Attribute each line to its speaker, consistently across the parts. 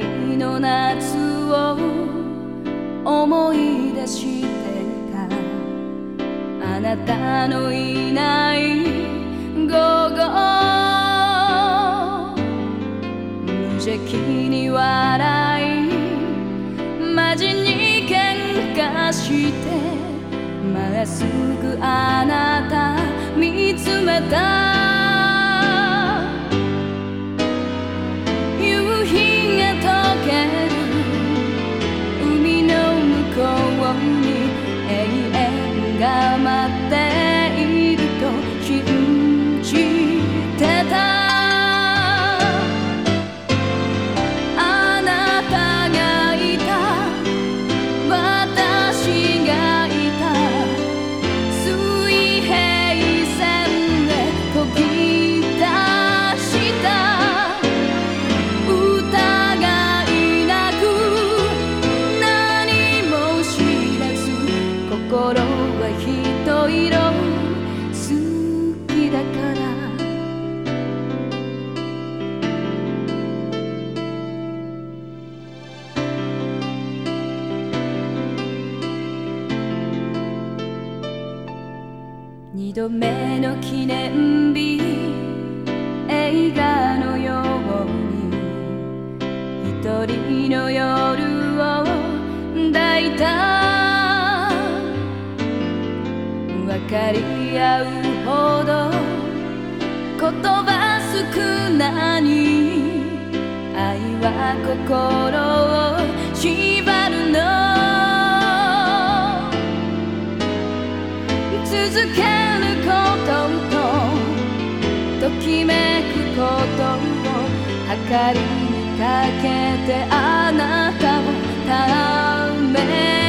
Speaker 1: の夏を思い出してたあなたのいない午後。無邪気に笑いマジに喧嘩してまっすぐあなた見つめた心は一色好きだから。二度目の記念日映画のように一人の夜を抱いた。かり合うほど言葉少なに愛は心を縛るの。続けることとときめくことを計りにかけてあなたを試し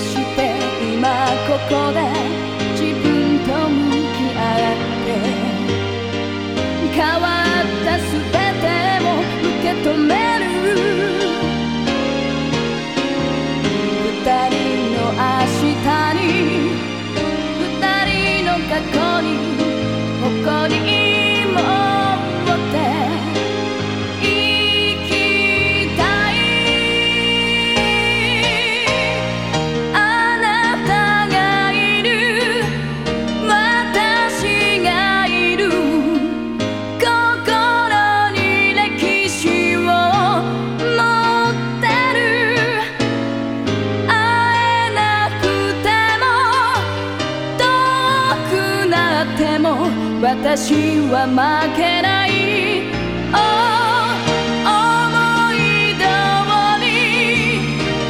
Speaker 1: して今ここでっても私は負けない、Oh 思い通り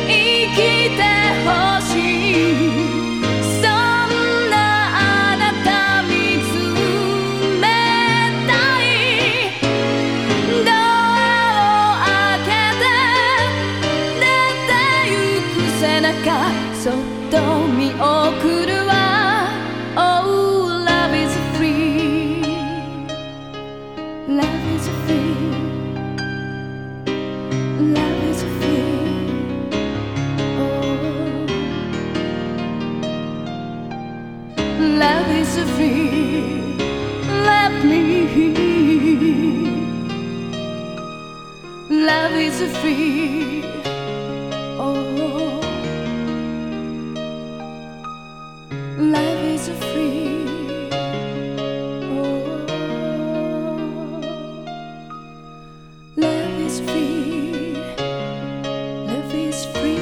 Speaker 1: 生きてほしい。そんなあなた見つめたい。ドアを開けて出てゆく背中そっと見送る。Love is free Let me Love is free Oh. Love is free Oh. Love is free Love is free.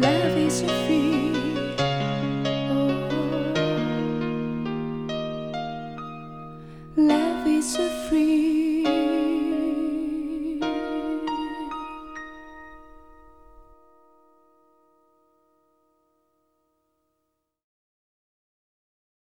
Speaker 1: Love is free.